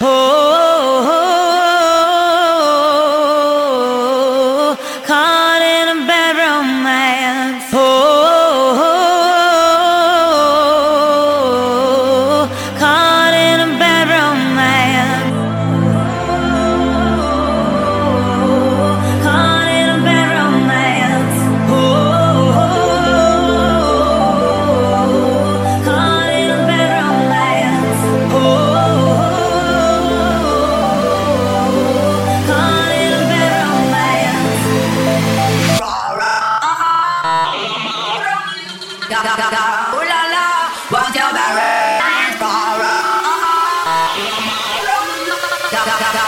Oh da, da, da.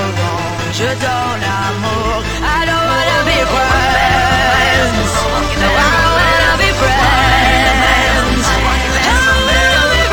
revanche, je donne l'amour. I don't wanna be friends. No, I don't wanna be friends. I don't wanna be friends.